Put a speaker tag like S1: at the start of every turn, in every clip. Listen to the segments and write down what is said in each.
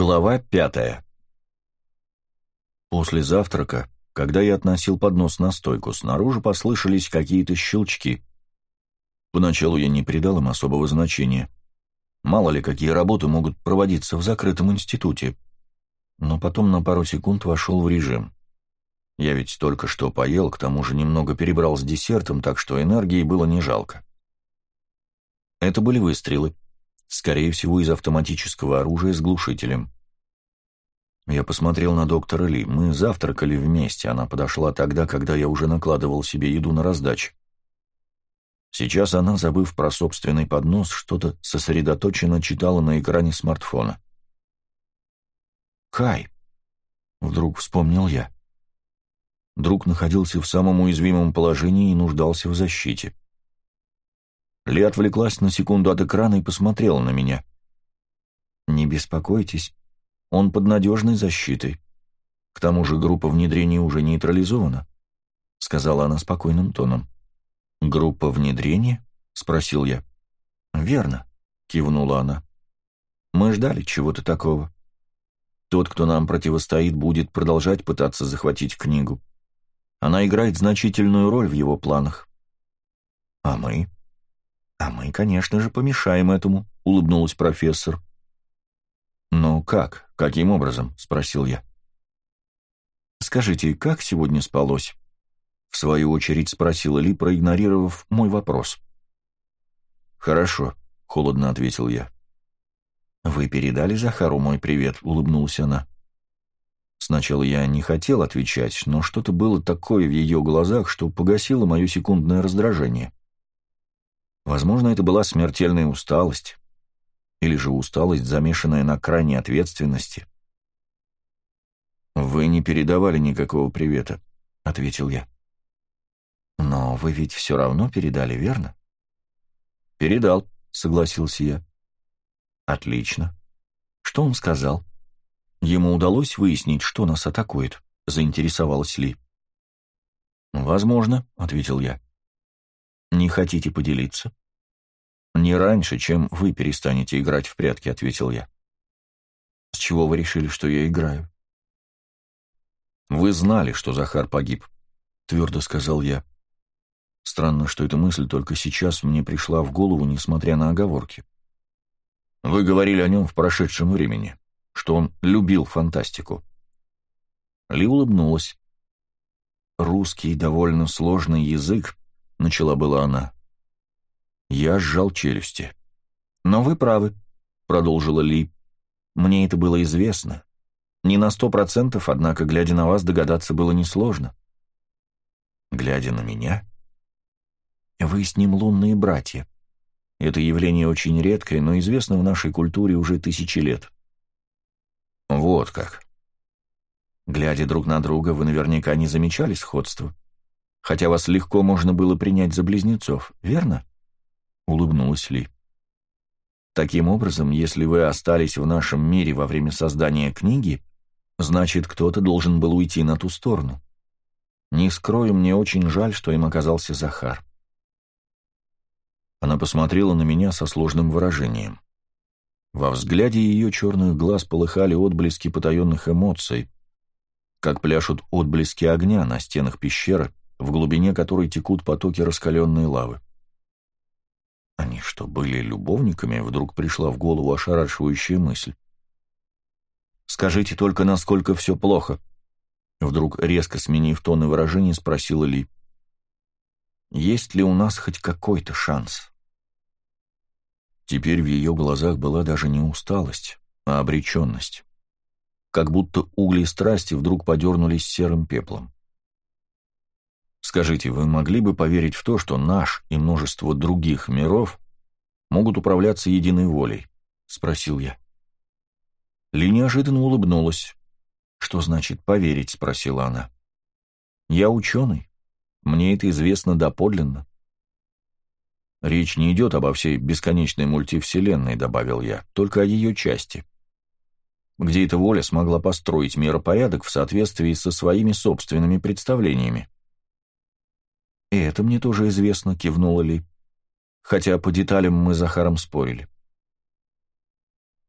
S1: Глава пятая После завтрака, когда я относил поднос на стойку, снаружи послышались какие-то щелчки. Поначалу я не придал им особого значения. Мало ли, какие работы могут проводиться в закрытом институте. Но потом на пару секунд вошел в режим. Я ведь только что поел, к тому же немного перебрал с десертом, так что энергии было не жалко. Это были выстрелы скорее всего, из автоматического оружия с глушителем. Я посмотрел на доктора Ли. Мы завтракали вместе, она подошла тогда, когда я уже накладывал себе еду на раздачу. Сейчас она, забыв про собственный поднос, что-то сосредоточенно читала на экране смартфона. «Кай!» — вдруг вспомнил я. Друг находился в самом уязвимом положении и нуждался в защите. Ли отвлеклась на секунду от экрана и посмотрела на меня. «Не беспокойтесь, он под надежной защитой. К тому же группа внедрения уже нейтрализована», — сказала она спокойным тоном. «Группа внедрения?» — спросил я. «Верно», — кивнула она. «Мы ждали чего-то такого. Тот, кто нам противостоит, будет продолжать пытаться захватить книгу. Она играет значительную роль в его планах». «А мы?» «А мы, конечно же, помешаем этому», — улыбнулась профессор. «Ну как? Каким образом?» — спросил я. «Скажите, как сегодня спалось?» В свою очередь спросила Ли, проигнорировав мой вопрос. «Хорошо», — холодно ответил я. «Вы передали Захару мой привет?» — улыбнулась она. Сначала я не хотел отвечать, но что-то было такое в ее глазах, что погасило мое секундное раздражение. Возможно, это была смертельная усталость. Или же усталость, замешанная на крайней ответственности. «Вы не передавали никакого привета», — ответил я. «Но вы ведь все равно передали, верно?» «Передал», — согласился я. «Отлично. Что он сказал?» «Ему удалось выяснить, что нас атакует?» — заинтересовалась Ли. «Возможно», — ответил я. «Не хотите поделиться?» «Не раньше, чем вы перестанете играть в прятки», — ответил я. «С чего вы решили, что я играю?» «Вы знали, что Захар погиб», — твердо сказал я. Странно, что эта мысль только сейчас мне пришла в голову, несмотря на оговорки. «Вы говорили о нем в прошедшем времени, что он любил фантастику». Ли улыбнулась. «Русский довольно сложный язык», — начала была она. Я сжал челюсти. «Но вы правы», — продолжила Ли. «Мне это было известно. Не на сто процентов, однако, глядя на вас, догадаться было несложно». «Глядя на меня?» «Вы с ним лунные братья. Это явление очень редкое, но известно в нашей культуре уже тысячи лет». «Вот как», Глядя друг на друга, вы наверняка не замечали сходства. Хотя вас легко можно было принять за близнецов, верно? улыбнулась Ли. Таким образом, если вы остались в нашем мире во время создания книги, значит, кто-то должен был уйти на ту сторону. Не скрою, мне очень жаль, что им оказался Захар. Она посмотрела на меня со сложным выражением. Во взгляде ее черных глаз полыхали отблески потаенных эмоций, как пляшут отблески огня на стенах пещеры, в глубине которой текут потоки раскаленной лавы. Они что, были любовниками? Вдруг пришла в голову ошарашивающая мысль. «Скажите только, насколько все плохо», — вдруг резко сменив тон и выражение, спросила Ли. «Есть ли у нас хоть какой-то шанс?» Теперь в ее глазах была даже не усталость, а обреченность. Как будто угли страсти вдруг подернулись серым пеплом. Скажите, вы могли бы поверить в то, что наш и множество других миров могут управляться единой волей? Спросил я. Ли неожиданно улыбнулась. «Что значит поверить?» — спросила она. «Я ученый. Мне это известно доподлинно». «Речь не идет обо всей бесконечной мультивселенной», — добавил я, — «только о ее части. Где эта воля смогла построить миропорядок в соответствии со своими собственными представлениями. «И это мне тоже известно», — кивнула Ли. «Хотя по деталям мы с Захаром спорили».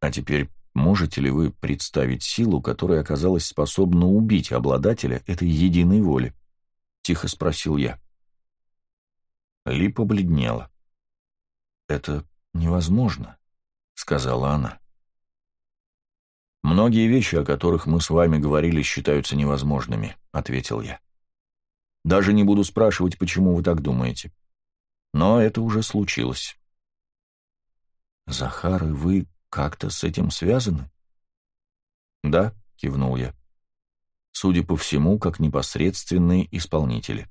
S1: «А теперь Можете ли вы представить силу, которая оказалась способна убить обладателя этой единой воли? Тихо спросил я. Ли побледнела. «Это невозможно», — сказала она. «Многие вещи, о которых мы с вами говорили, считаются невозможными», — ответил я. «Даже не буду спрашивать, почему вы так думаете. Но это уже случилось». «Захар, и вы как-то с этим связаны?» «Да», — кивнул я. «Судя по всему, как непосредственные исполнители».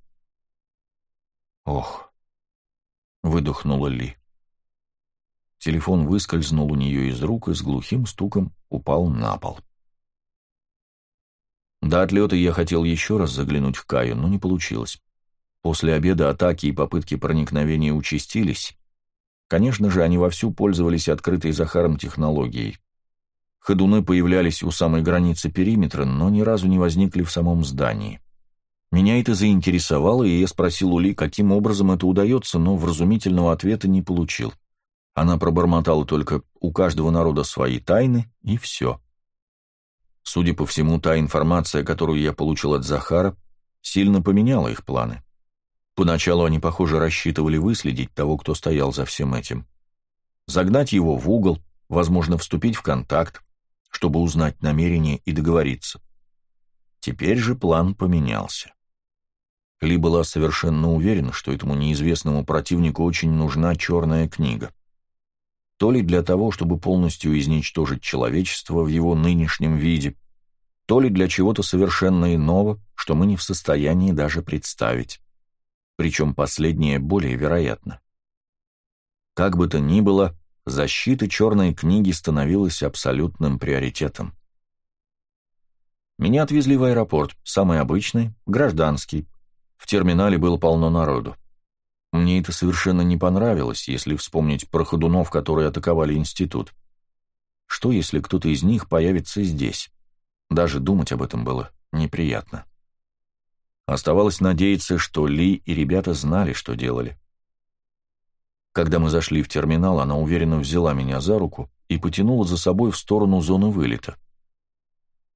S1: «Ох», — выдохнула Ли. Телефон выскользнул у нее из рук и с глухим стуком упал на пол. До отлета я хотел еще раз заглянуть в Каю, но не получилось. После обеда атаки и попытки проникновения участились. Конечно же, они вовсю пользовались открытой Захаром технологией. Ходуны появлялись у самой границы периметра, но ни разу не возникли в самом здании. Меня это заинтересовало, и я спросил у Ли, каким образом это удается, но вразумительного ответа не получил. Она пробормотала только «у каждого народа свои тайны» и все. Судя по всему, та информация, которую я получил от Захара, сильно поменяла их планы. Поначалу они, похоже, рассчитывали выследить того, кто стоял за всем этим. Загнать его в угол, возможно, вступить в контакт, чтобы узнать намерения и договориться. Теперь же план поменялся. Ли была совершенно уверена, что этому неизвестному противнику очень нужна черная книга то ли для того, чтобы полностью изничтожить человечество в его нынешнем виде, то ли для чего-то совершенно иного, что мы не в состоянии даже представить. Причем последнее более вероятно. Как бы то ни было, защита черной книги становилась абсолютным приоритетом. Меня отвезли в аэропорт, самый обычный, гражданский. В терминале было полно народу. Мне это совершенно не понравилось, если вспомнить про ходунов, которые атаковали институт. Что, если кто-то из них появится здесь? Даже думать об этом было неприятно. Оставалось надеяться, что Ли и ребята знали, что делали. Когда мы зашли в терминал, она уверенно взяла меня за руку и потянула за собой в сторону зоны вылета.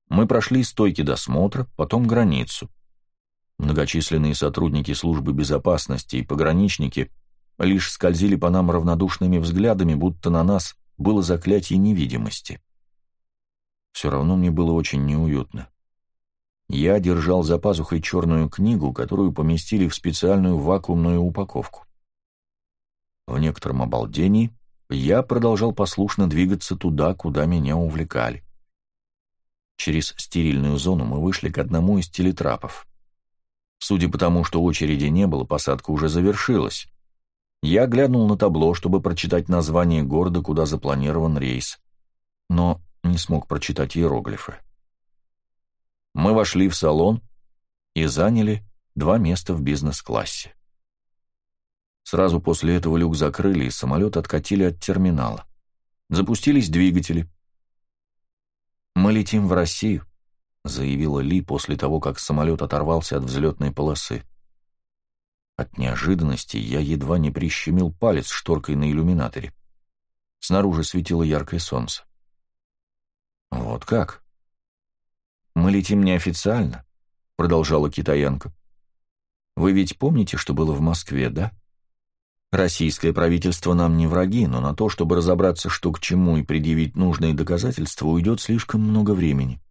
S1: Мы прошли стойки досмотра, потом границу. Многочисленные сотрудники службы безопасности и пограничники лишь скользили по нам равнодушными взглядами, будто на нас было заклятие невидимости. Все равно мне было очень неуютно. Я держал за пазухой черную книгу, которую поместили в специальную вакуумную упаковку. В некотором обалдении я продолжал послушно двигаться туда, куда меня увлекали. Через стерильную зону мы вышли к одному из телетрапов. Судя по тому, что очереди не было, посадка уже завершилась. Я глянул на табло, чтобы прочитать название города, куда запланирован рейс, но не смог прочитать иероглифы. Мы вошли в салон и заняли два места в бизнес-классе. Сразу после этого люк закрыли, и самолет откатили от терминала. Запустились двигатели. «Мы летим в Россию», — заявила Ли после того, как самолет оторвался от взлетной полосы. От неожиданности я едва не прищемил палец шторкой на иллюминаторе. Снаружи светило яркое солнце. «Вот как?» «Мы летим неофициально», — продолжала китаянка. «Вы ведь помните, что было в Москве, да? Российское правительство нам не враги, но на то, чтобы разобраться, что к чему и предъявить нужные доказательства, уйдет слишком много времени.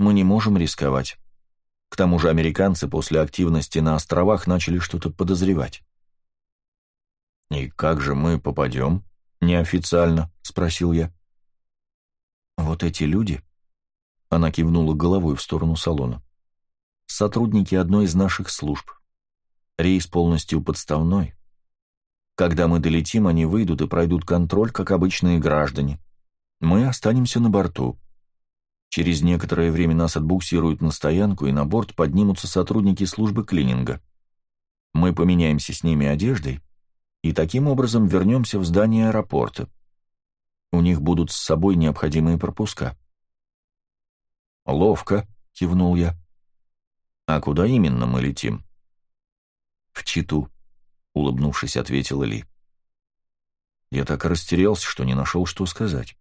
S1: Мы не можем рисковать. К тому же американцы после активности на островах начали что-то подозревать. «И как же мы попадем?» «Неофициально», — спросил я. «Вот эти люди...» — она кивнула головой в сторону салона. «Сотрудники одной из наших служб. Рейс полностью подставной. Когда мы долетим, они выйдут и пройдут контроль, как обычные граждане. Мы останемся на борту. Через некоторое время нас отбуксируют на стоянку, и на борт поднимутся сотрудники службы клининга. Мы поменяемся с ними одеждой, и таким образом вернемся в здание аэропорта. У них будут с собой необходимые пропуска. «Ловко», — кивнул я. «А куда именно мы летим?» «В Читу», — улыбнувшись, ответила Ли. Я так растерялся, что не нашел, что сказать.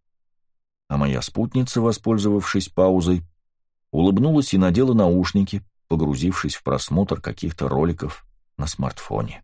S1: А моя спутница, воспользовавшись паузой, улыбнулась и надела наушники, погрузившись в просмотр каких-то роликов на смартфоне.